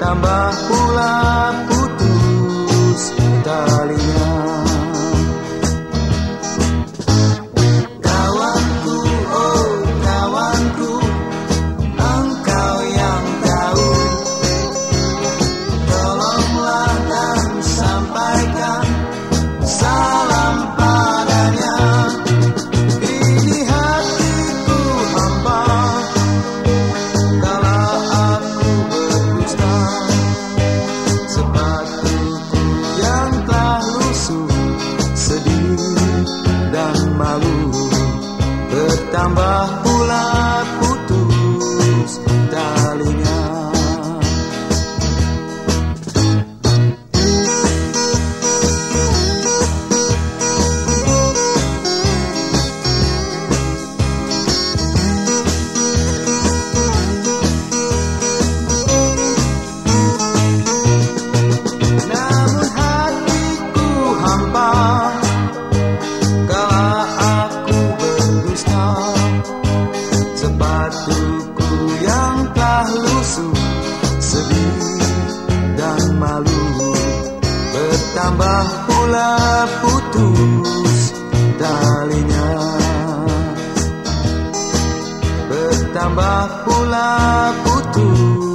tambah pula putus talinya. Kawanku, oh kawanku Engkau yang tahu. Tolonglah dan sampaikan Salam Bertambah pula Sepatuku yang telah lusuh Sedih dan malu. Bertambah pula putus talinya. Bertambah pula putus